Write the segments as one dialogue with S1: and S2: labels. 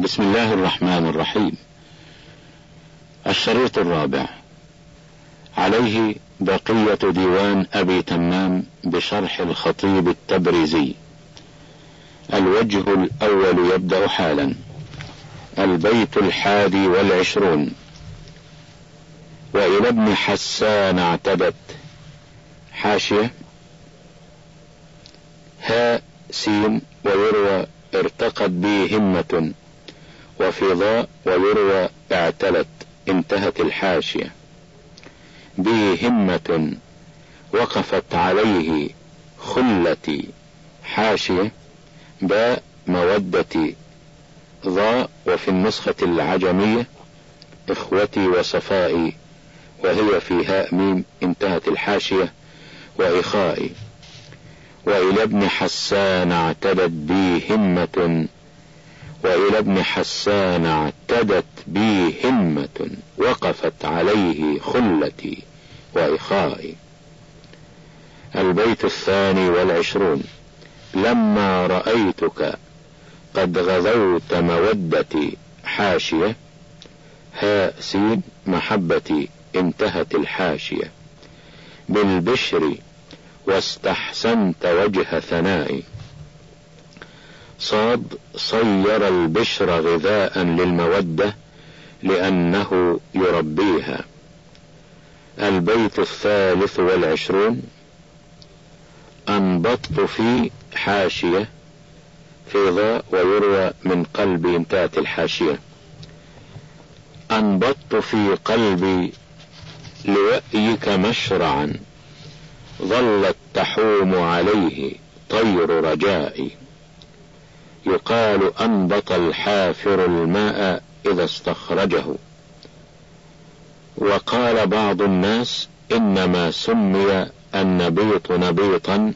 S1: بسم الله الرحمن الرحيم. الشريط الرابع. عليه بقية ديوان أبي تمام بشرح الخطيب التبريزي. الوجه الأول يبدأ حالا. البيت الحادي والعشرون. وإلى ابن حسان اعتدت. حاشية. هاء سين ويروى ارتقت به همة. وفي ضاء ويروى اعتلت انتهت الحاشية. به همة وقفت عليه خلتي. حاشية باء مودتي. ضاء وفي النسخة العجمية إخوتي وصفائي. وهي في هاء ميم انتهت الحاشية. وإخائي. وإلى ابن حسان اعتدت بي همة وإلى ابن حسان اعتدت بي همة وقفت عليه خلتي وإخائي. البيت الثاني والعشرون. لما رأيتك قد غذوت مودتي حاشية. هاء سين محبتي انتهت الحاشية. بالبشر واستحسنت وجه ثنائي. صاد صير البشر غذاء للمودة لأنه يربيها. البيت الثالث والعشرون أنبطت في حاشية في ضاء ويروى من قلبي انتهت الحاشية. أنبطت في قلبي لوأيك مشرعا ظلت تحوم عليه طير رجائي. يقال أنبط الحافر الماء إذا استخرجه. وقال بعض الناس إنما سمي النبيط نبيطا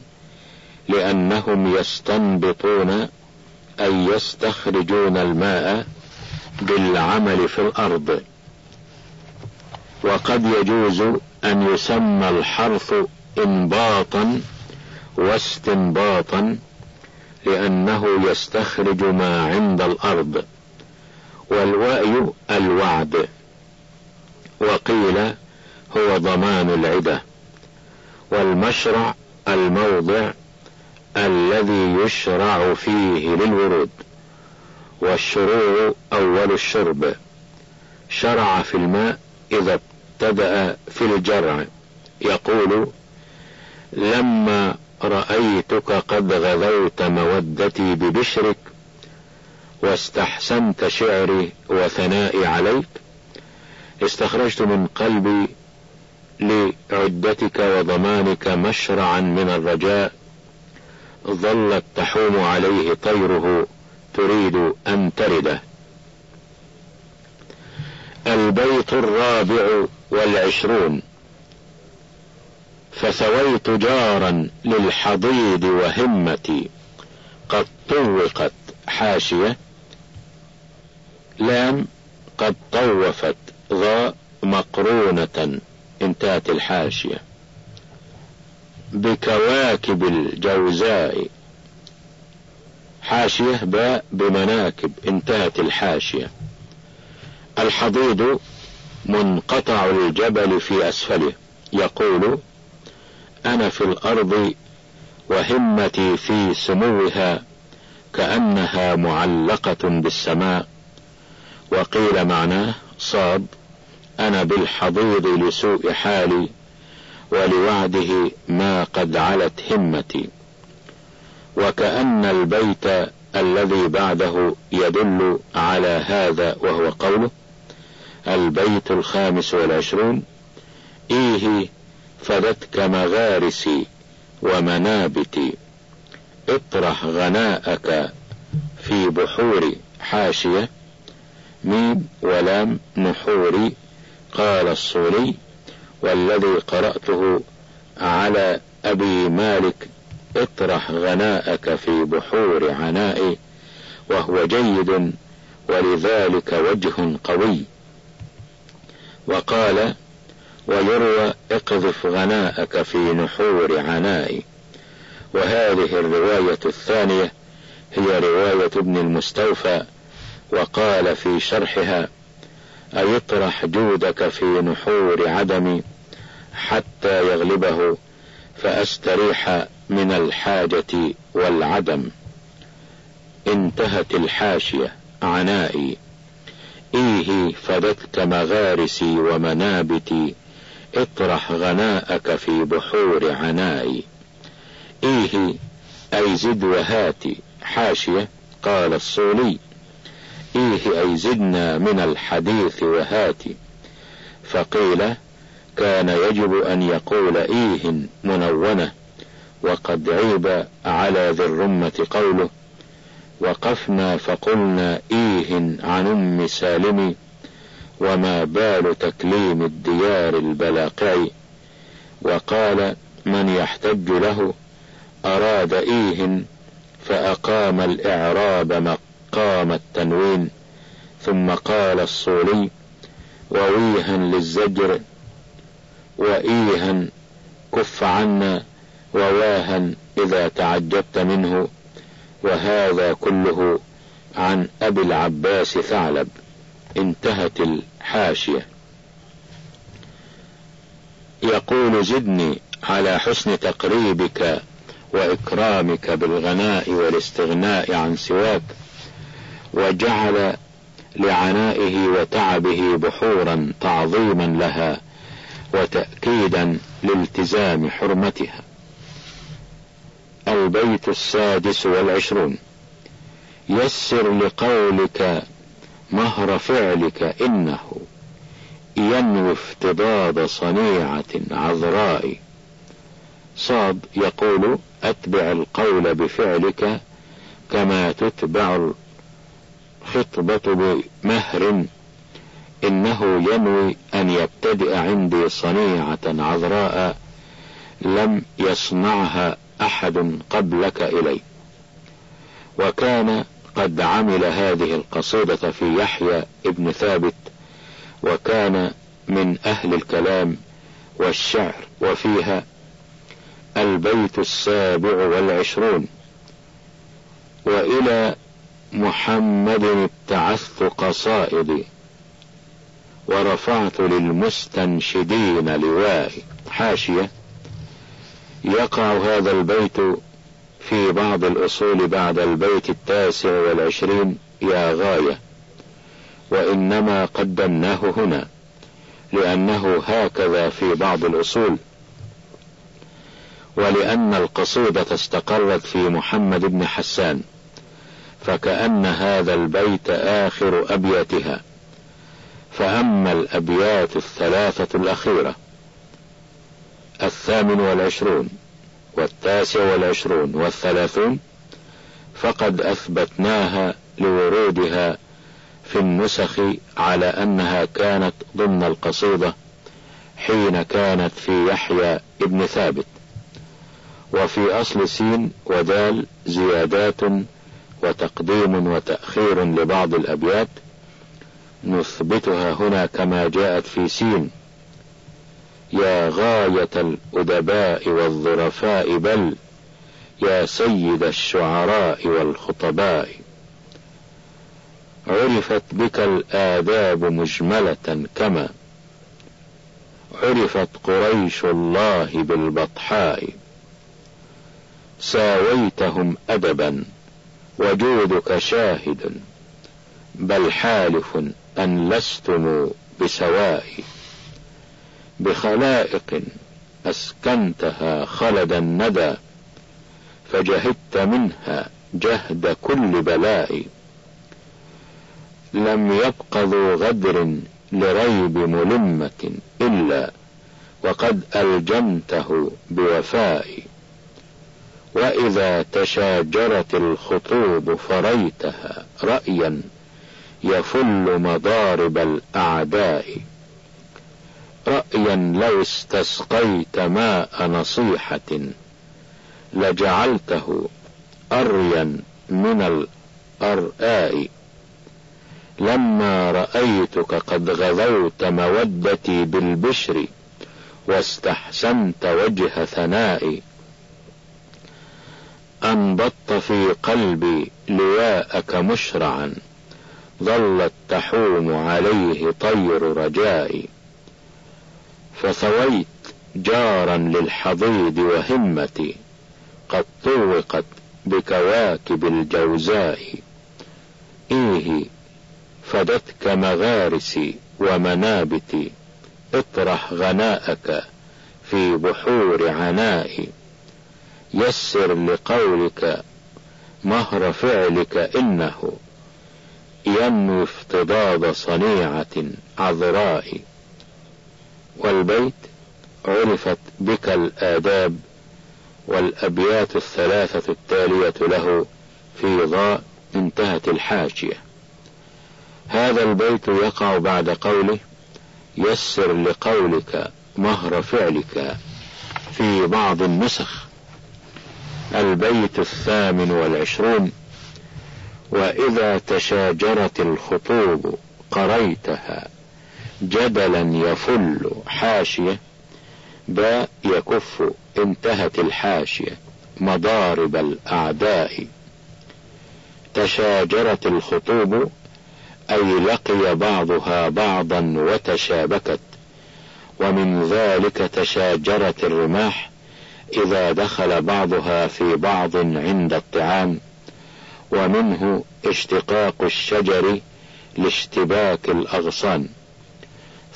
S1: لأنهم يستنبطون أي يستخرجون الماء بالعمل في الأرض. وقد يجوز أن يسمى الحرث إنباطا واستنباطا لأنه يستخرج ما عند الأرض. والوأي الوعد. وقيل هو ضمان العدة. والمشرع الموضع الذي يشرع فيه للورود. والشروع أول الشرب. شرع في الماء إذا ابتدأ في الجرع. يقول لما رأيتك قد غذوت مودتي ببشرك واستحسنت شعري وثنائي عليك. استخرجت من قلبي لعدتك وضمانك مشرعا من الرجاء. ظلت تحوم عليه طيره تريد أن ترده. البيت الرابع والعشرون. فثويت جارا للحضيض وهمتي. قد طوقت حاشية. لام قد طوفت ضاء مقرونة انتهت الحاشية. بكواكب الجوزاء. حاشية باء بمناكب انتهت الحاشية. الحضيض منقطع الجبل في أسفله. يقول أنا في الأرض وهمتي في سموها كأنها معلقة بالسماء. وقيل معناه صاد أنا بالحضيض لسوء حالي ولوعده ما قد علت همتي. وكأن البيت الذي بعده يدل على هذا وهو قوله البيت الخامس والعشرون إيه فدتك مغارسي ومنابتي. اطرح غناءك في بحور حاشية. ميم ولام نحوري قال الصولي والذي قرأته على أبي مالك اطرح غناءك في بحور عنائي وهو جيد ولذلك وجه قوي. وقال ويروى اقذف غناءك في نحور عنائي. وهذه الرواية الثانية هي رواية ابن المستوفى وقال في شرحها أي اطرح جودك في نحور عدمي حتى يغلبه فأستريح من الحاجة والعدم. انتهت الحاشية عنائي. إيه فدتك مغارسي ومنابتي. اطرح غناءك في بحور عنائي إيه أي زد وهاتي حاشية قال الصولي. إيه أي زدنا من الحديث وهاتي فقيل كان يجب أن يقول إيه منونة وقد عيب على ذي الرمة قوله. وقفنا فقلنا إيه عن أم سالم. وما بال تكليم الديار البلاقع وقال من يحتج له أراد إيه فأقام الإعراب مقام التنوين. ثم قال الصولي وويها للزجر وإيها كف عنا وواها إذا تعجبت منه. وهذا كله عن أبي العباس ثعلب. انتهت الحاشية. يقول زدني على حسن تقريبك وإكرامك بالغناء والاستغناء عن سواك وجعل لعنائه وتعبه بحورا تعظيما لها وتأكيدا لالتزام حرمتها. البيت السادس والعشرون. يسر لقولك مهر فعلك إنه ينوي افتضاد صنيعة عذراء صاد يقول أتبع القول بفعلك كما تتبع الخطبة بمهر. إنه ينوي أن يبتدئ عندي صنيعة عذراء لم يصنعها أحد قبلك إلي. وكان قد عمل هذه القصيدة في يحيى ابن ثابت وكان من أهل الكلام والشعر وفيها البيت السابع والعشرون. وإلى محمد ابتعثت قصائدي ورفعت للمستنشدين لوائي حاشية يقع هذا البيت في بعض الأصول بعد البيت التاسع والعشرين يا غاية وإنما قدمناه هنا لأنه هكذا في بعض الأصول ولأن القصيدة استقرت في محمد بن حسان فكأن هذا البيت آخر أبياتها. فأما الأبيات الثلاثة الأخيرة الثامن والعشرون والتاسع والعشرون والثلاثون فقد أثبتناها لورودها في النسخ على أنها كانت ضمن القصيدة حين كانت في يحيى ابن ثابت. وفي أصل سين ودال زيادات وتقديم وتأخير لبعض الأبيات نثبتها هنا كما جاءت في سين. يا غاية الأدباء والظرفاء بل يا سيد الشعراء والخطباء. عرفت بك الآداب مجملة كما عرفت قريش الله بالبطحاء. ساويتهم أدبا وجودك شاهد بل حالف أن لستم بسواء. بخلائق أسكنتها خلد الندى فجهدت منها جهد كل بلاء. لم يبق ذو غدر لريب ملمة إلا وقد ألجمته بوفاء. وإذا تشاجرت الخطوب فريتها رأيا يفل مضارب الأعداء. رأيا لو استسقيت ماء نصيحة لجعلته أريا من الأرآء لما رأيتك قد غذوت مودتي بالبشر واستحسنت وجه ثنائي. أنبضت في قلبي لواءك مشرعا ظلت تحوم عليه طير رجائي. فثويت جارا للحضيض وهمتي قد طوقت بكواكب الجوزاء. إيه فدتك مغارسي ومنابتي اطرح غناءك في بحور عنائي. يسر لقولك مهر فعلك إنه ينوي افتضاض صنيعة عذراء والبيت عرفت بك الآداب والأبيات الثلاثة التالية له في ضاء انتهت الحاشية. هذا البيت يقع بعد قوله يسر لقولك مهر فعلك في بعض النسخ. البيت الثامن والعشرون وإذا تشاجرت الخطوب قريتها. جدلا يفل حاشية باء يكف انتهت الحاشية مضارب الأعداء. تشاجرت الخطوب أي لقي بعضها بعضا وتشابكت. ومن ذلك تشاجرت الرماح إذا دخل بعضها في بعض عند الطعام. ومنه اشتقاق الشجر لاشتباك الأغصان.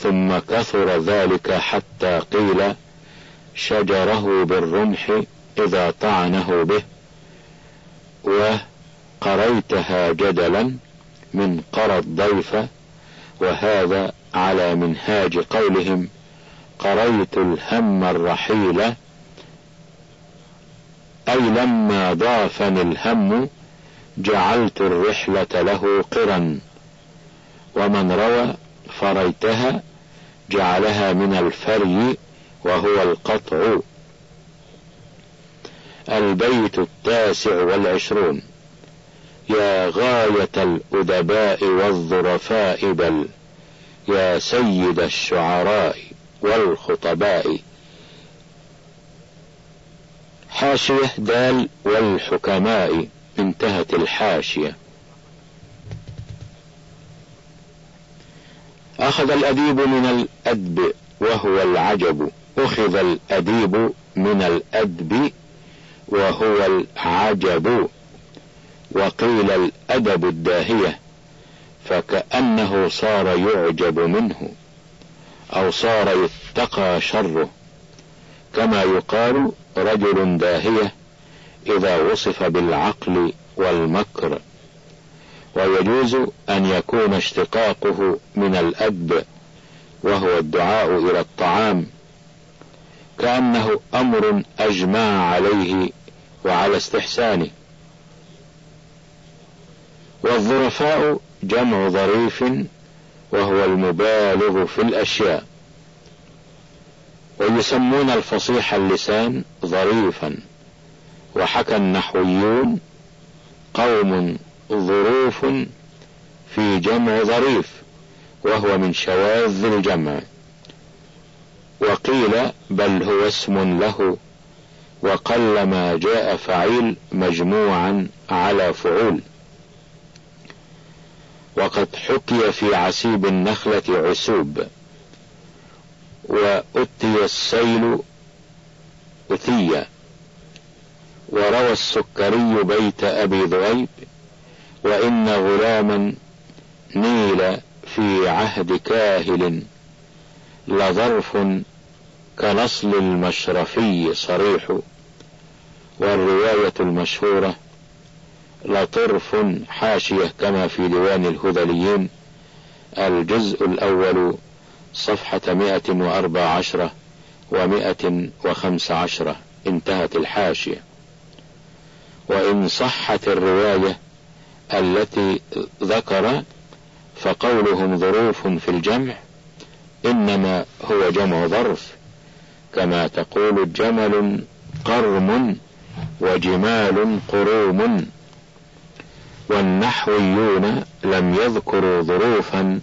S1: ثم كثر ذلك حتى قيل شجره بالرمح إذا طعنه به وقريتها جدلا من قرى الضيف وهذا على منهاج قولهم قريت الهم الرحيل أي لما ضافني الهم جعلت الرحلة له قرا ومن روى فريتها جعلها من الفري وهو القطع. البيت التاسع والعشرون. يا غاية الأدباء والظرفاء بل يا سيد الشعراء والخطباء. حاشية دال والحكماء انتهت الحاشية. أخذ الأديب من الأدب وهو العجب. أخذ الأديب من الأدب وهو العجب. وقيل الأدب الداهية فكأنه صار يعجب منه أو صار يتقى شره. كما يقال رجل داهية إذا وصف بالعقل والمكر. ويجوز أن يكون اشتقاقه من الأب وهو الدعاء إلى الطعام كأنه أمر أجمع عليه وعلى استحسانه. والظرفاء جمع ظريف وهو المبالغ في الأشياء. ويسمون الفصيح اللسان ظريفا وحكى النحويون قوم ظروف في جمع ظريف وهو من شواذ الجمع. وقيل بل هو اسم له وقل ما جاء فعيل مجموعا على فعول. وقد حكي في عسيب النخلة عسوب. وأتي السيل أتي. وروى السكري بيت أبي ذؤيب وإن غلاما نيل في عهد كاهل لظرف كنصل المشرفي صريح والرواية المشهورة لطرف حاشية كما في ديوان الهذليين الجزء الأول صفحة مئة وأربع عشرة ومئة وخمس عشرة انتهت الحاشية. وإن صحت الرواية التي ذكر فقولهم ظروف في الجمع إنما هو جمع ظرف كما تقول جمل قرم وجمال قروم والنحويون لم يذكروا ظروفا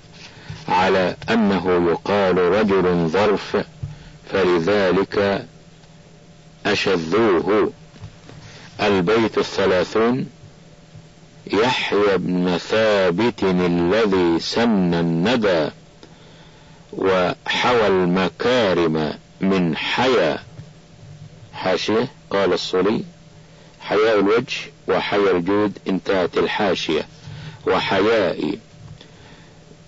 S1: على أنه يقال رجل ظرف فلذلك أشذوه. البيت الثلاثون يحيى بن ثابت الذي سن الندى وحوى المكارم من حيا. حاشية قال الصلي حياء الوجه وحيا الجود انتهت الحاشية. وحيائي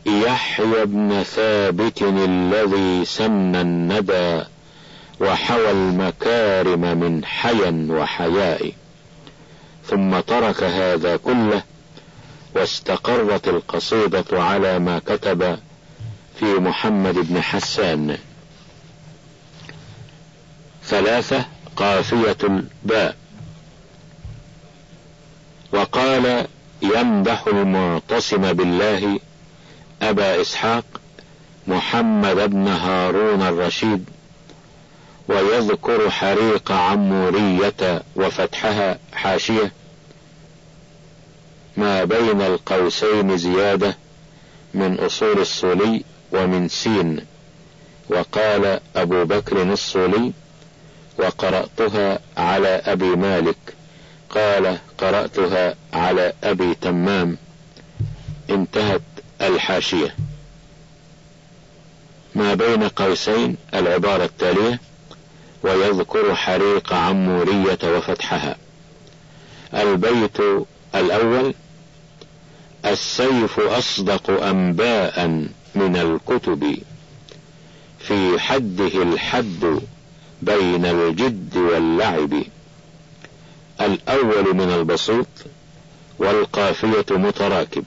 S1: يحيى بن ثابت الذي سن الندى وحوى المكارم من حيا وحياء. ثم ترك هذا كله واستقرت القصيدة على ما كتب في محمد بن حسان. ثلاثة قافية الباء وقال يمدح المعتصم بالله أبا إسحاق محمد بن هارون الرشيد ويذكر حريق عمورية وفتحها حاشية. ما بين القوسين زيادة من أصول الصولي ومن سين. وقال أبو بكر الصولي وقرأتها على أبي مالك. قال قرأتها على أبي تمام. انتهت الحاشية. ما بين قوسين العبارة التالية ويذكر حريق عمورية وفتحها. البيت الأول السيف أصدق أنباء من الكتب. في حده الحد بين الجد واللعب. الأول من البسيط والقافية متراكب.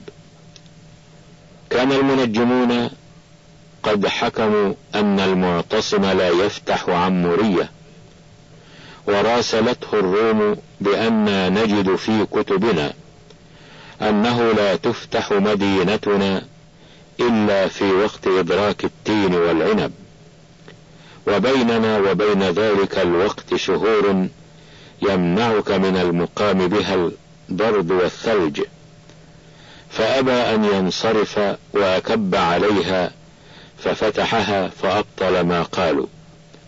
S1: كان المنجمون قد حكموا أن المعتصم لا يفتح عمورية وراسلته الروم بأن نجد في كتبنا. أنه لا تفتح مدينتنا إلا في وقت إدراك التين والعنب. وبيننا وبين ذلك الوقت شهور يمنعك من المقام بها البرد والثلج. فأبى أن ينصرف وأكب عليها ففتحها فأبطل ما قالوا.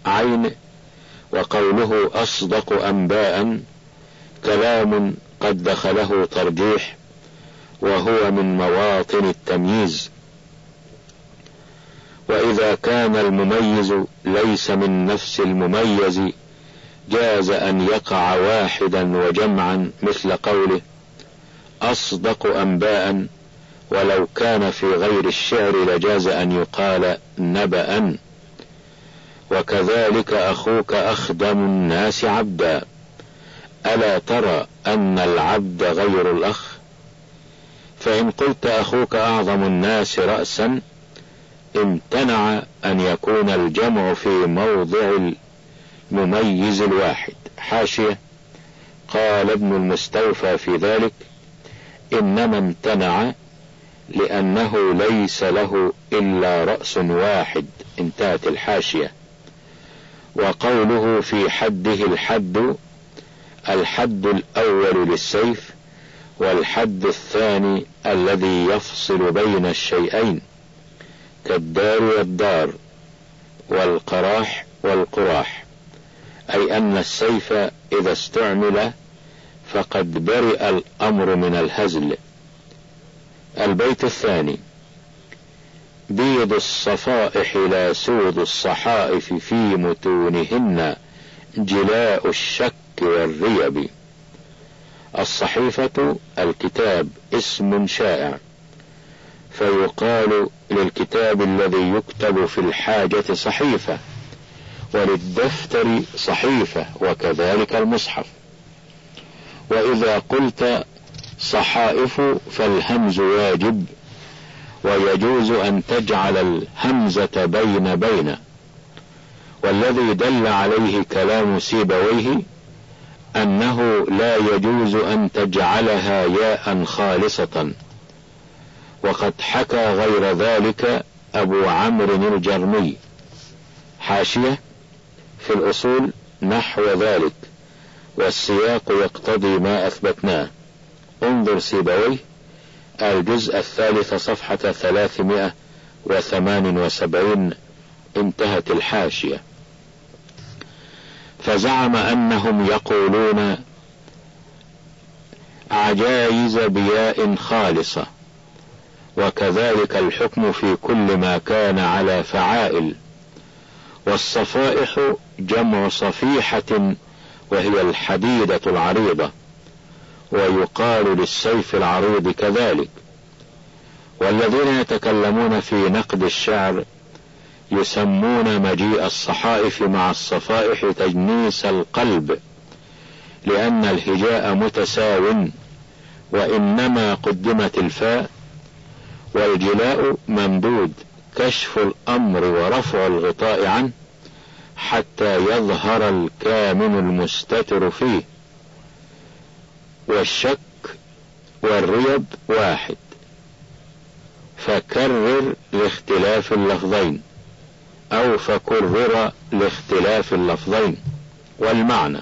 S1: عين وقوله أصدق أنباء كلام قد دخله ترجيح. وهو من مواطن التمييز. وإذا كان المميز ليس من نفس المميز جاز أن يقع واحدا وجمعا مثل قوله أصدق أنباء ولو كان في غير الشعر لجاز أن يقال نبأ. وكذلك أخوك أخدم الناس عبدا. ألا ترى أن العبد غير الأخ؟ فإن قلت أخوك أعظم الناس رأسا امتنع أن يكون الجمع في موضع المميز الواحد. حاشية. قال ابن المستوفى في ذلك إنما امتنع لأنه ليس له إلا رأس واحد. انتهت الحاشية. وقوله في حده الحد الحد الأول للسيف والحد الثاني الذي يفصل بين الشيئين كالدار والدار والقراح والقراح أي أن السيف إذا استعمل فقد برئ الأمر من الهزل. البيت الثاني بيض الصفائح لا سود الصحائف في متونهن جلاء الشك والريب. الصحيفة الكتاب اسم شائع فيقال للكتاب الذي يكتب في الحاجة صحيفة وللدفتر صحيفة وكذلك المصحف. وإذا قلت صحائف فالهمز واجب ويجوز أن تجعل الهمزة بين بين والذي دل عليه كلام سيبويه أنه لا يجوز أن تجعلها ياء خالصة. وقد حكى غير ذلك أبو عمرو الجرمي. حاشية في الأصول نحو ذلك والسياق يقتضي ما أثبتناه. انظر سيبويه الجزء الثالث صفحة ثلاثمائة وثمان وسبعين انتهت الحاشية. فزعم أنهم يقولون عجايز بياء خالصة وكذلك الحكم في كل ما كان على فعائل والصفائح جمع صفيحة وهي الحديدة العريضة ويقال للسيف العريض كذلك والذين يتكلمون في نقد الشعر يسمون مجيء الصحائف مع الصفائح تجنيس القلب لأن الهجاء متساو وإنما قدمت الفاء والجلاء ممدود كشف الأمر ورفع الغطاء عنه حتى يظهر الكامن المستتر فيه والشك والريب واحد. فكرر لاختلاف اللفظين. أو فكرر لاختلاف اللفظين. والمعنى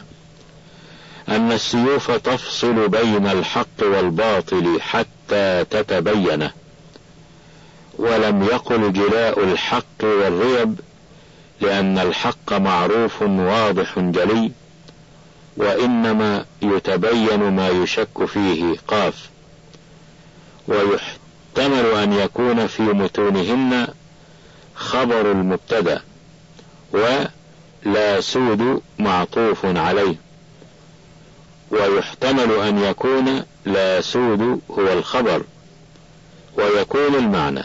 S1: أن السيوف تفصل بين الحق والباطل حتى تتبين ولم يقل جلاء الحق والريب لأن الحق معروف واضح جلي وإنما يتبين ما يشك فيه قاف. ويحتمل أن يكون في متونهن خبر المبتدأ ولا سود معطوف عليه ويحتمل أن يكون لا سود هو الخبر ويكون المعنى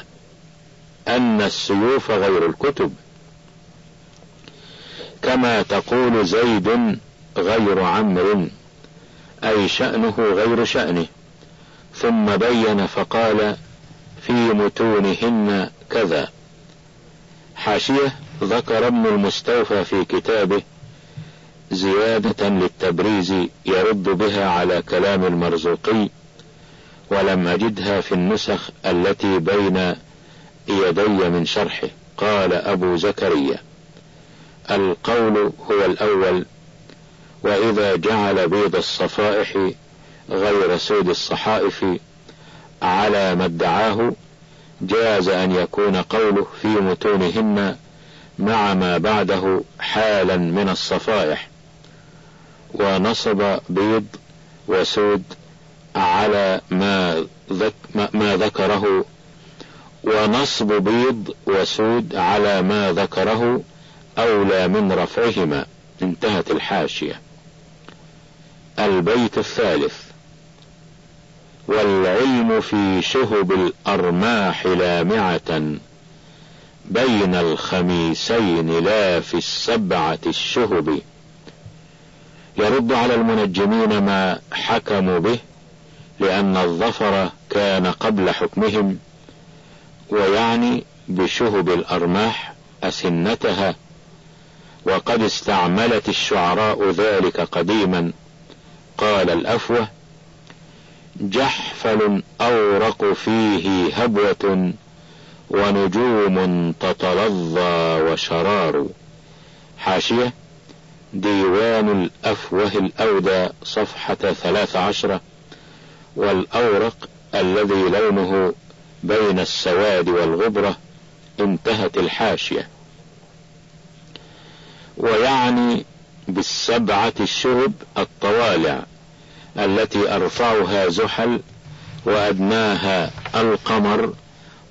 S1: أن السيوف غير الكتب. كما تقول زيد غير عمرو أي شأنه غير شأنه ثم بين فقال في متونهن كذا. حاشية ذكر ابن المستوفى في كتابه زيادة للتبريز يرد بها على كلام المرزوقي ولم أجدها في النسخ التي بين يدي من شرحه قال أبو زكريا. القول هو الأول وإذا جعل بيض الصفائح غير سود الصحائف على ما ادعاه جاز أن يكون قوله في متونهن مع ما بعده حالا من الصفائح. ونصب بيض وسود على ما, ذك ما ذكره. ونصب بيض وسود على ما ذكره أولى من رفعهما. انتهت الحاشية. البيت الثالث. والعلم في شهب الأرماح لامعة بين الخميسين لا في السبعة الشهب. يرد على المنجمين ما حكموا به لأن الظفر كان قبل حكمهم ويعني بشهب الأرماح أسنتها. وقد استعملت الشعراء ذلك قديما. قال الأفوة جحفل أورق فيه هبوة ونجوم تتلظى وشرار. حاشية ديوان الأفوه الأودى صفحة ثلاث عشرة والأورق الذي لونه بين السواد والغبرة انتهت الحاشية. ويعني بالسبعة الشهب الطوالع. التي أرفعها زحل وأدناها القمر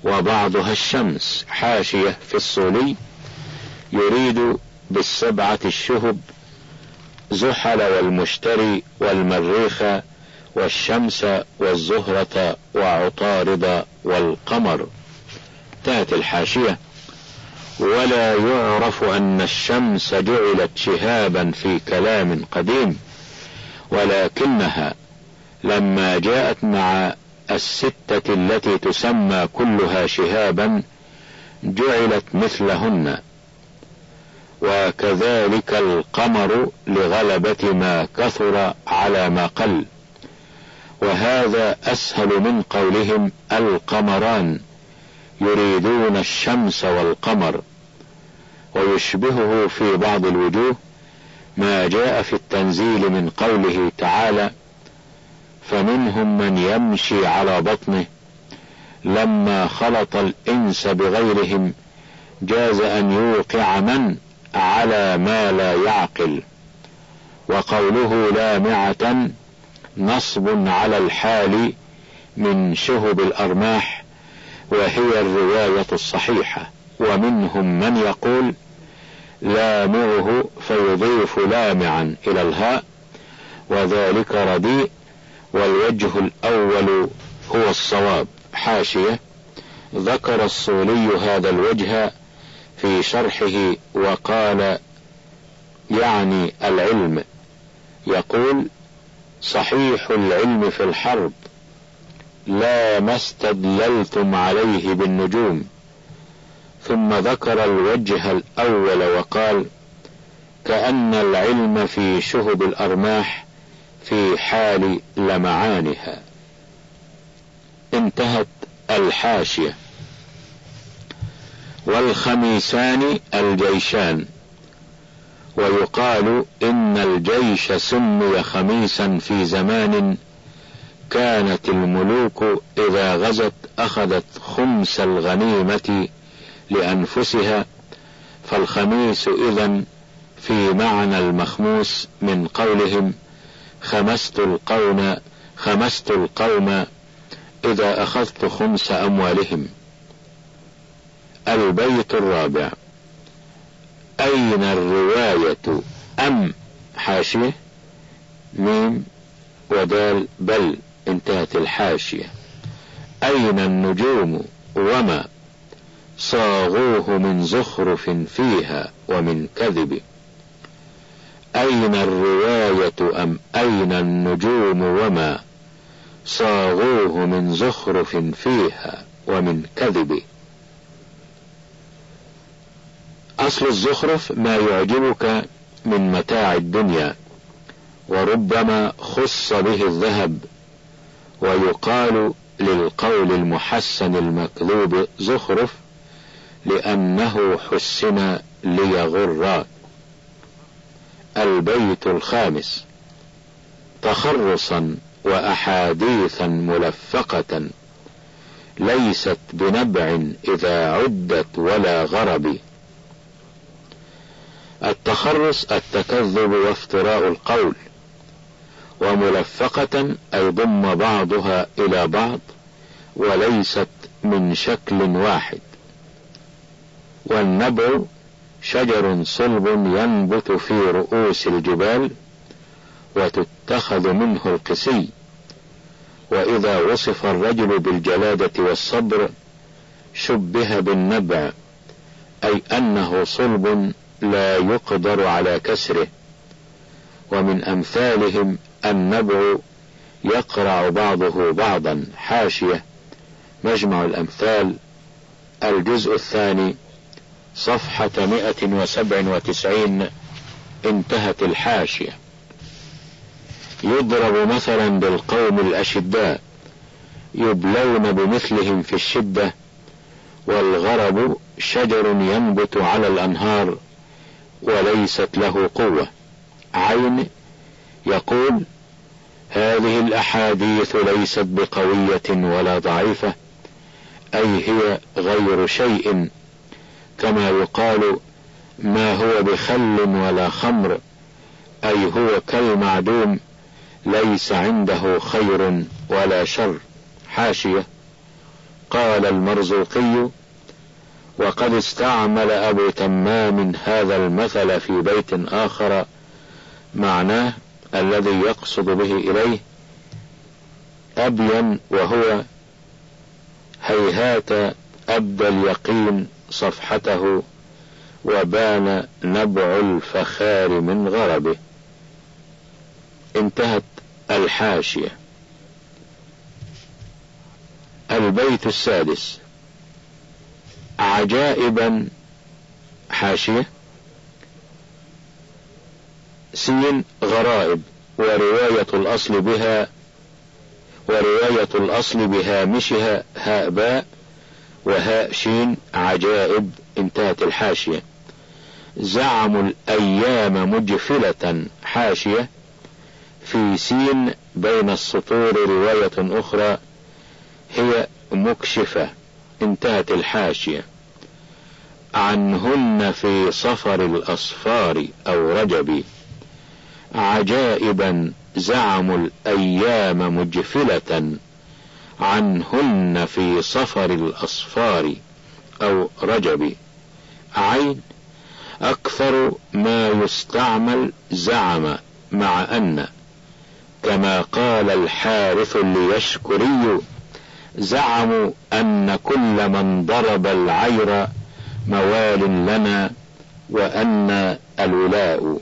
S1: وبعضها الشمس حاشية في الصولي يريد بالسبعة الشهب زحل والمشتري والمريخ والشمس والزهرة وعطارد والقمر. تأتي الحاشية. ولا يعرف أن الشمس جعلت شهابا في كلام قديم. ولكنها لما جاءت مع الستة التي تسمى كلها شهابا جعلت مثلهن. وكذلك القمر لغلبة ما كثر على ما قل. وهذا أسهل من قولهم القمران يريدون الشمس والقمر. ويشبهه في بعض الوجوه ما جاء في التنزيل من قوله تعالى فمنهم من يمشي على بطنه لما خلط الإنس بغيرهم جاز أن يوقع من؟ على ما لا يعقل. وقوله لامعة نصب على الحال من شهب الأرماح وهي الرواية الصحيحة. ومنهم من يقول لامعه فيضيف لامعا إلى الهاء وذلك رديء والوجه الأول هو الصواب حاشية. ذكر الصولي هذا الوجه في شرحه وقال يعني العلم. يقول صحيح العلم في الحرب لا ما استدللتم عليه بالنجوم. ثم ذكر الوجه الأول وقال كأن العلم في شهب الأرماح في حال لمعانها. انتهت الحاشية. والخميسان الجيشان. ويقال إن الجيش سمي خميسا في زمان كانت الملوك إذا غزت أخذت خمس الغنيمة لأنفسها فالخميس إذا في معنى المخموس من قولهم خمست القوم خمست القوم إذا أخذت خمس أموالهم. البيت الرابع أين الرواية؟ أم حاشية؟ ميم ودال بل انتهت الحاشية. أين النجوم؟ وما صاغوه من زخرف فيها ومن كذب. أين الرواية أم أين النجوم وما؟ صاغوه من زخرف فيها ومن كذب. أصل الزخرف ما يعجبك من متاع الدنيا وربما خص به الذهب ويقال للقول المحسن المكذوب زخرف لأنه حسن ليغر. البيت الخامس. تخرصا وأحاديثا ملفقة. ليست بنبع إذا عدت ولا غرب. التخرص التكذب وافتراء القول. وملفقة أي ضم بعضها إلى بعض وليست من شكل واحد. والنبع شجر صلب ينبت في رؤوس الجبال وتتخذ منه القسي. وإذا وصف الرجل بالجلادة والصبر شبه بالنبع أي أنه صلب لا يقدر على كسره. ومن أمثالهم النبع يقرع بعضه بعضا حاشية مجمع الأمثال. الجزء الثاني صفحة مئة وسبع وتسعين انتهت الحاشية. يضرب مثلا بالقوم الأشداء يبلون بمثلهم في الشدة والغرب شجر ينبت على الأنهار وليست له قوة. عين يقول هذه الأحاديث ليست بقوية ولا ضعيفة أي هي غير شيء. كما يقال ما هو بخل ولا خمر أي هو كالمعدوم ليس عنده خير ولا شر. حاشية. قال المرزوقي وقد استعمل أبو تمام هذا المثل في بيت آخر معناه الذي يقصد به إليه أبين وهو هيهات أبدى اليقين. صفحته وبان نبع الفخار من غربه. انتهت الحاشية. البيت السادس. عجائبا. حاشية. سين غرائب. ورواية الأصل بها. ورواية الأصل بهامشها هاء باء. وهاء شين عجائب انتهت الحاشية. زعموا الأيام مجفلة حاشية. في سين بين السطور رواية أخرى هي مكشفة انتهت الحاشية. عنهن في صفر الأصفار أو رجب. عجائبا زعموا الأيام مجفلة عنهن في صفر الأصفار أو رجب. عين أكثر ما يستعمل زعم مع أن. كما قال الحارث ليشكري زعموا أن كل من ضرب العير موال لنا وأن الولاء.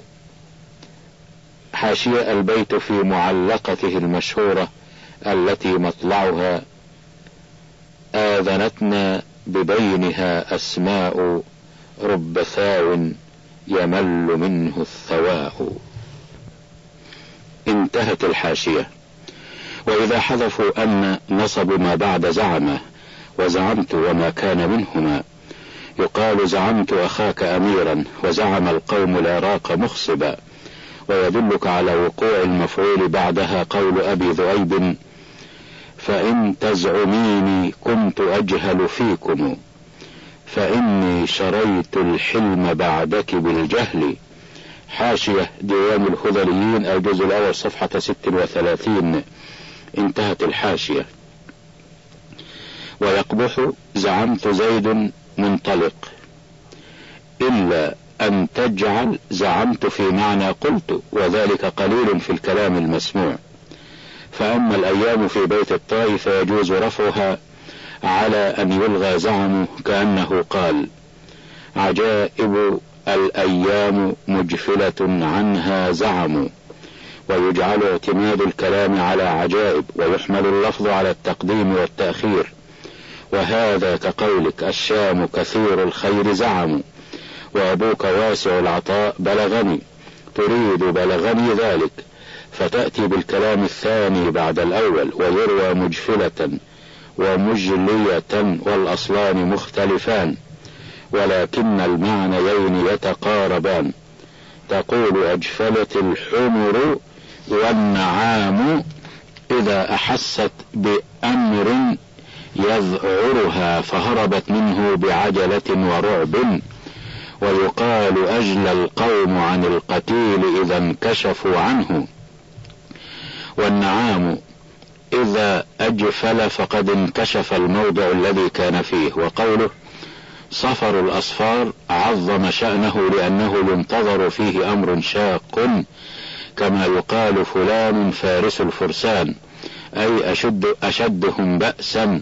S1: حاشية البيت في معلقته المشهورة. التي مطلعها آذنتنا ببينها أسماء رب ثاو يمل منه الثواء. انتهت الحاشية. وإذا حذفوا أن نصبوا ما بعد زعمه وزعمت وما كان منهما يقال زعمت أخاك أميرا وزعم القوم العراق مخصبا ويدلك على وقوع المفعول بعدها قول أبي ذؤيب فإن تزعميني كنت أجهل فيكم. فإني شريت الحلم بعدك بالجهل. حاشية ديوان الهذليين الجزء الأول صفحة ست وثلاثين. انتهت الحاشية. ويقبح زعمت زيد منطلق. إلا أن تجعل زعمت في معنى قلت وذلك قليل في الكلام المسموع. فأما الأيام في بيت الطائف فيجوز رفعها على أن يلغى زعم كأنه قال عجائب الأيام مجفلة عنها زعم ويجعل اعتماد الكلام على عجائب ويحمل اللفظ على التقديم والتأخير. وهذا كقولك الشام كثير الخير زعم وأبوك واسع العطاء بلغني تريد بلغني ذلك. فتأتي بالكلام الثاني بعد الأول ويروى مجفلة ومجلية والأصلان مختلفان ولكن المعنيين يتقاربان. تقول أجفلت الحمر والنعام إذا أحست بأمر يذعرها فهربت منه بعجلة ورعب ويقال أجلى القوم عن القتيل إذا انكشفوا عنه. والنعام إذا أجفل فقد انكشف الموضع الذي كان فيه. وقوله صفر الأصفار عظم شأنه لأنه ينتظر فيه أمر شاق كما يقال فلان فارس الفرسان أي أشد أشدهم بأسا.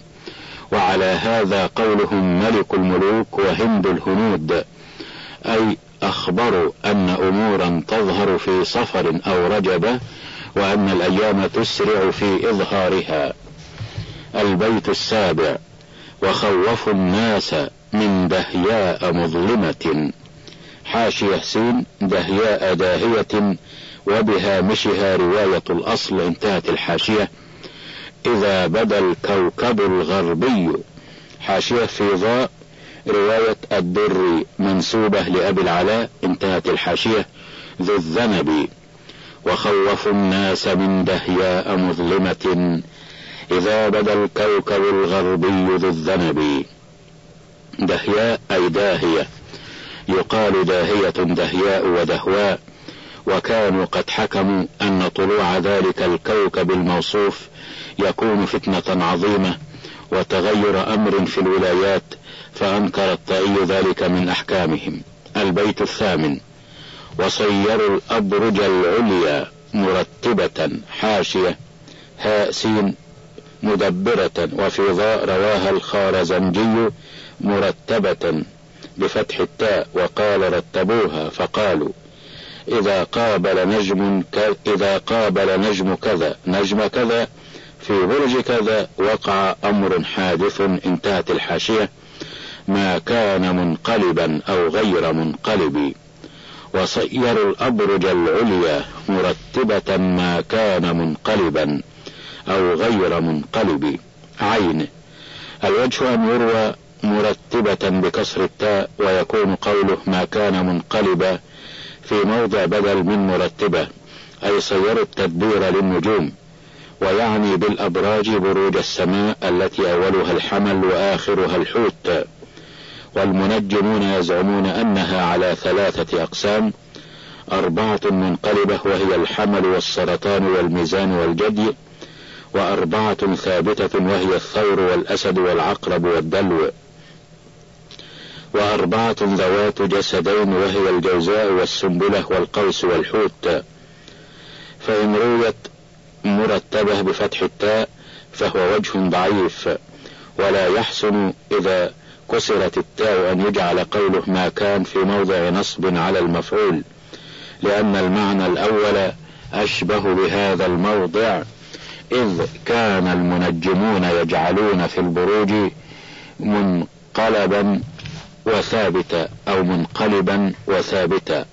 S1: وعلى هذا قولهم ملك الملوك وهند الهنود أي أخبروا أن أمورا تظهر في صفر أو رجب وأن الأيام تسرع في إظهارها. البيت السابع. وخوفوا الناس من دهياء مظلمة. حاشية سين دهياء داهية وبهامشها رواية الأصل انتهت الحاشية. إذا بدا الكوكب الغربي. حاشية في ضاء. رواية الدري منسوبة لأبي العلاء انتهت الحاشية. ذو الذنب. وخوفوا الناس من دهياء مظلمة إذا بدا الكوكب الغربي ذو الذنب. دهياء أي داهية. يقال داهية دهياء ودهواء. وكانوا قد حكموا أن طلوع ذلك الكوكب الموصوف يكون فتنة عظيمة وتغير أمر في الولايات فأنكر الطائي ذلك من أحكامهم. البيت الثامن. وصيروا الأبرج العليا مرتبة حاشية هاء سين مدبرة وفي ضاء رواها الخارزنجي مرتبة بفتح التاء وقال رتبوها فقالوا إذا قابل نجم. إذا قابل نجم كذا نجم كذا في برج كذا وقع أمر حادث انتهت الحاشية ما كان منقلبا أو غير منقلب وصيروا الأبرج العليا مرتبة ما كان منقلبا أو غير منقلب. عين. الوجه أن يروى مرتبة بكسر التاء ويكون قوله ما كان منقلبا في موضع بدل من مرتبة أي صيروا التدبير للنجوم ويعني بالأبراج بروج السماء التي أولها الحمل وآخرها الحوت. والمنجمون يزعمون أنها على ثلاثة أقسام أربعة منقلبة وهي الحمل والسرطان والميزان والجدي وأربعة ثابتة وهي الثور والأسد والعقرب والدلو. وأربعة ذوات جسدين وهي الجوزاء والسنبلة والقوس والحوت. فإن رويت مرتبة بفتح التاء فهو وجه ضعيف ولا يحسن إذا كسرت التاء أن يجعل قوله ما كان في موضع نصب على المفعول لأن المعنى الأول أشبه بهذا الموضع إذ كان المنجمون يجعلون في البروج منقلبا وثابتا أو منقلبا وثابتا.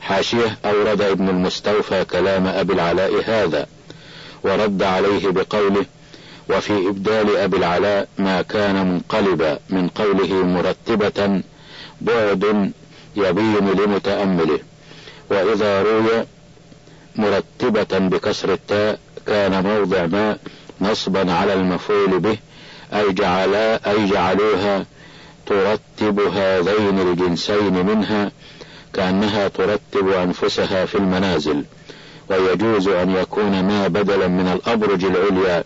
S1: حاشية أورد ابن المستوفى كلام أبي العلاء هذا ورد عليه بقوله وفي إبدال أبي العلاء ما كان منقلبا من قوله مرتبة بعد يبين لمتأمله. وإذا روي مرتبة بكسر التاء كان موضع ما نصبا على المفعول به أي جعلا أي جعلوها ترتب هذين الجنسين منها كأنها ترتب أنفسها في المنازل. ويجوز أن يكون ما بدلا من الأبرج العليا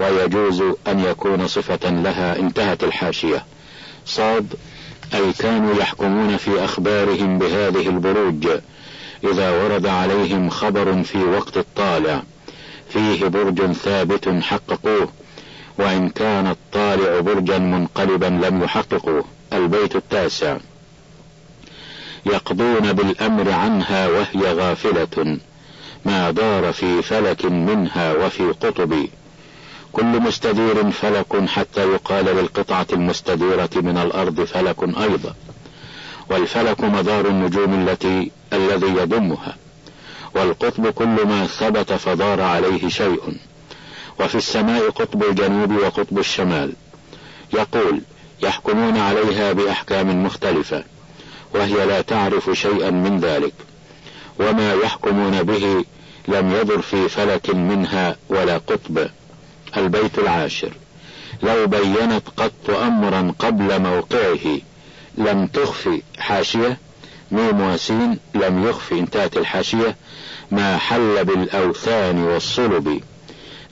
S1: ويجوز أن يكون صفة لها انتهت الحاشية. صاد أي كانوا يحكمون في أخبارهم بهذه البروج إذا ورد عليهم خبر في وقت الطالع فيه برج ثابت حققوه وإن كان الطالع برجا منقلبا لم يحققوه. البيت التاسع. يقضون بالأمر عنها وهي غافلة. ما دار في فلك منها وفي قطب كل مستدير فلك حتى يقال للقطعة المستديرة من الأرض فلك أيضا. والفلك مدار النجوم التي الذي يضمها. والقطب كل ما ثبت فدار عليه شيء. وفي السماء قطب الجنوب وقطب الشمال. يقول يحكمون عليها بأحكام مختلفة. وهي لا تعرف شيئا من ذلك. وما يحكمون به لم يضر في فلك منها ولا قطب. البيت العاشر. لو بينت قط أمرا قبل موقعه لم تخفي حاشية. ميم وسين لم يخفي انتهت الحاشية. ما حل بالأوثان والصلب.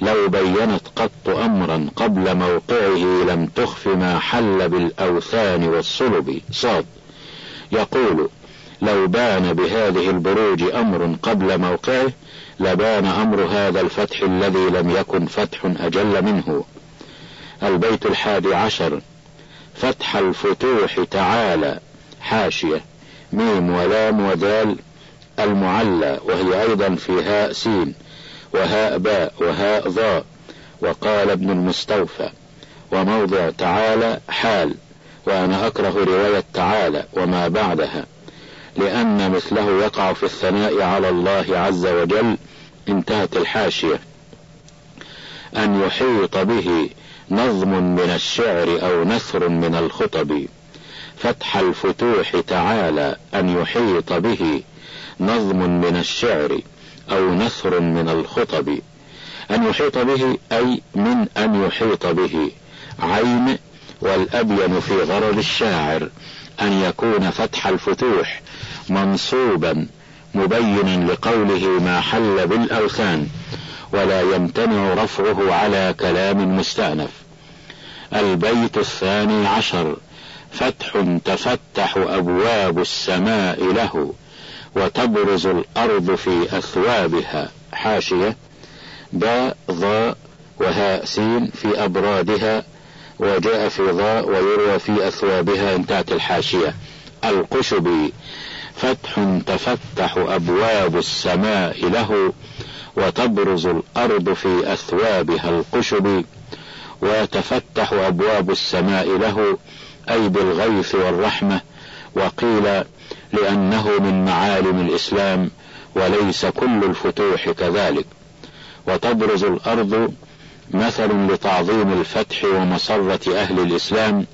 S1: لو بينت قط أمرا قبل موقعه لم تخف ما حل بالأوثان والصلب. صاد. يقول لو بان بهذه البروج أمر قبل موقعه لبان أمر هذا الفتح الذي لم يكن فتح أجل منه. البيت الحادي عشر. فتح الفتوح تعالى. حاشية. ميم ولام وذال المعلى وهي أيضا في هاء سين وهاء باء وهاء ضاء وقال ابن المستوفى وموضع تعالى حال وأنا أكره رواية تعالى وما بعدها. لأن مثله يقع في الثناء على الله عز وجل انتهت الحاشية. أن يحيط به نظم من الشعر أو نثر من الخطب. فتح الفتوح تعالى أن يحيط به نظم من الشعر أو نثر من الخطب. أن يحيط به أي من أن يحيط به. عين والأبين في غرض الشاعر. أن يكون فتح الفتوح منصوبا مبينا لقوله ما حل بالأوثان ولا يمتنع رفعه على كلام مستأنف. البيت الثاني عشر فتح تفتح أبواب السماء له وتبرز الأرض في أثوابها. حاشية باء ضاء وهاء سين في أبرادها وجاء في ضاء ويروى في أثوابها انتهت الحاشية. القشبي فتح تفتح أبواب السماء له وتبرز الأرض في أثوابها القشب وتفتح أبواب السماء له أي بالغيث والرحمة وقيل لأنه من معالم الإسلام وليس كل الفتوح كذلك. وتبرز الأرض مثل لتعظيم الفتح ومسرة أهل الإسلام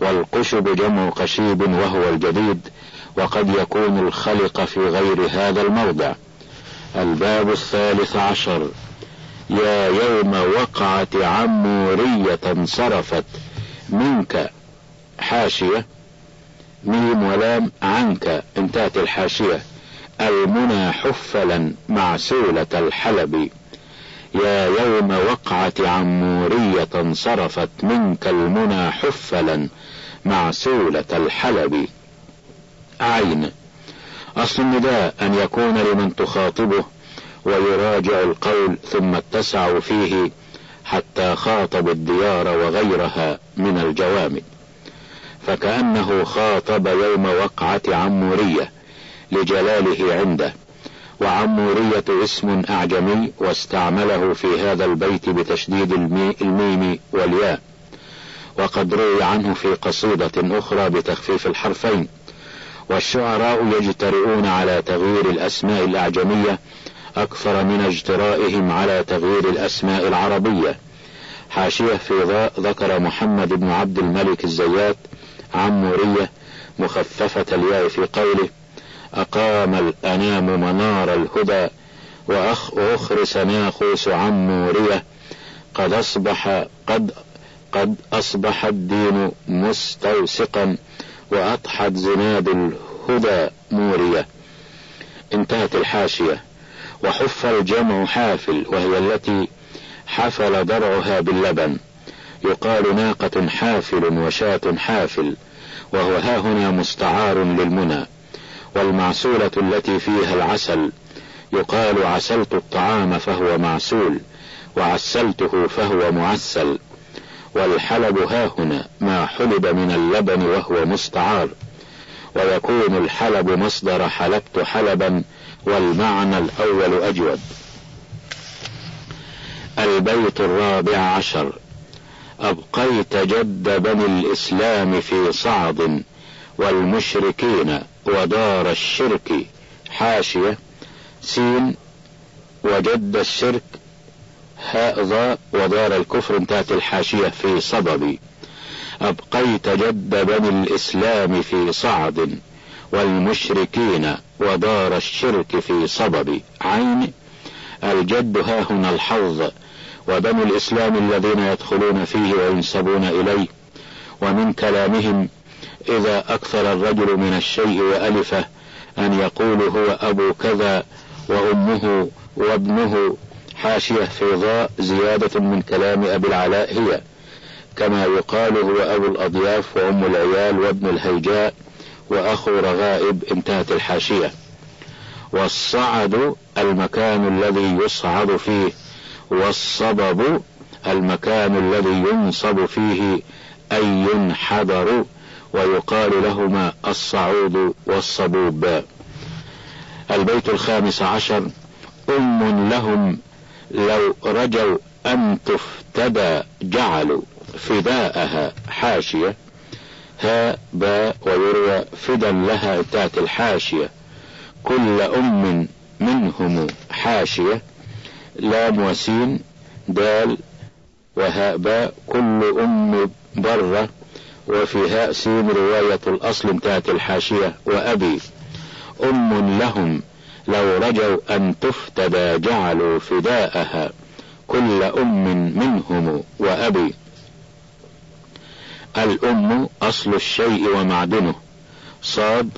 S1: والقشب جمع قشيب وهو الجديد وقد يكون الخلق في غير هذا الموضع. الباب الثالث عشر. يا يوم وقعت عمورية انصرفت منك. حاشية. ميم ولام عنك. انتهت الحاشية. المنى حفلا معسولة الحلب. يا يوم وقعة عمورية انصرفت منك المنى حفلا معسولة الحلب. عين. أصل النداء أن يكون لمن تخاطبه ويراجع القول ثم اتسعوا فيه حتى خاطب الديار وغيرها من الجوامد فكأنه خاطب يوم وقعة عمورية لجلاله عنده وعمورية اسم أعجمي واستعمله في هذا البيت بتشديد الميم والياء. وقد روي عنه في قصيدة أخرى بتخفيف الحرفين. والشعراء يجترئون على تغيير الأسماء الأعجمية أكثر من اجترائهم على تغيير الأسماء العربية. حاشية في ضاء ذكر محمد بن عبد الملك الزيات عمورية مخففة الياء في قوله أقام الأنام منار الهدى وأخ وأخرس ناقوس عمورية قد أصبح قد قد أصبح الدين مستوسقا وأضحت زناد الهدى مورية. انتهت الحاشية. وحف الجمع حافل وهي التي حفل درعها باللبن. يقال ناقة حافل وشاة حافل وهو ها هنا مستعار للمنى. والمعسولة التي فيها العسل. يقال عسلت الطعام فهو معسول وعسلته فهو معسل. والحلب ها هنا ما حلب من اللبن وهو مستعار. ويكون الحلب مصدر حلبت حلبا والمعنى الأول أجود. البيت الرابع عشر. أبقيت جد بني الإسلام في صعد والمشركين ودار الشرك حاشية. سين وجد الشرك ضاء ودار الكفر انتهت الحاشية في صبب أبقيت جد بني الإسلام في صعد والمشركين ودار الشرك في صبب عين الجد ها هنا الحظ وبنو الإسلام الذين يدخلون فيه وينسبون إليه ومن كلامهم إذا أكثر الرجل من الشيء وألفه أن يقول هو أبو كذا وأمه وابنه حاشية في ضاء زيادة من كلام أبي العلاء هي كما يقال هو أبو الأضياف وأم العيال وابن الهيجاء وأخو رغائب انتهت الحاشية. والصعد المكان الذي يصعد فيه والصبب المكان الذي ينصب فيه أي ينحدر ويقال لهما الصعود والصبوب. البيت الخامس عشر أم لهم لو رجوا أن تفتدى جعلوا فداءها حاشية ها باء ويروى فدا لها تات الحاشية. كل أم منهم حاشية لام وسين دال وهاء باء كل أم برة وفي هاء سين رواية الأصل انتهت الحاشية وأبي أم لهم لو رجوا أن تفتدى جعلوا فداءها كل أم منهم وأبي. الأم أصل الشيء ومعدنه. صاد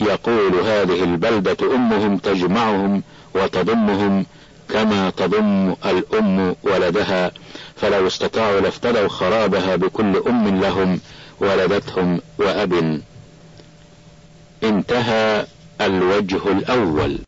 S1: يقول هذه البلدة أمهم تجمعهم وتضمهم كما تضم الأم ولدها فلو استطاعوا لافتدوا خرابها بكل أم لهم ولدتهم وأب. انتهى الوجه الأول.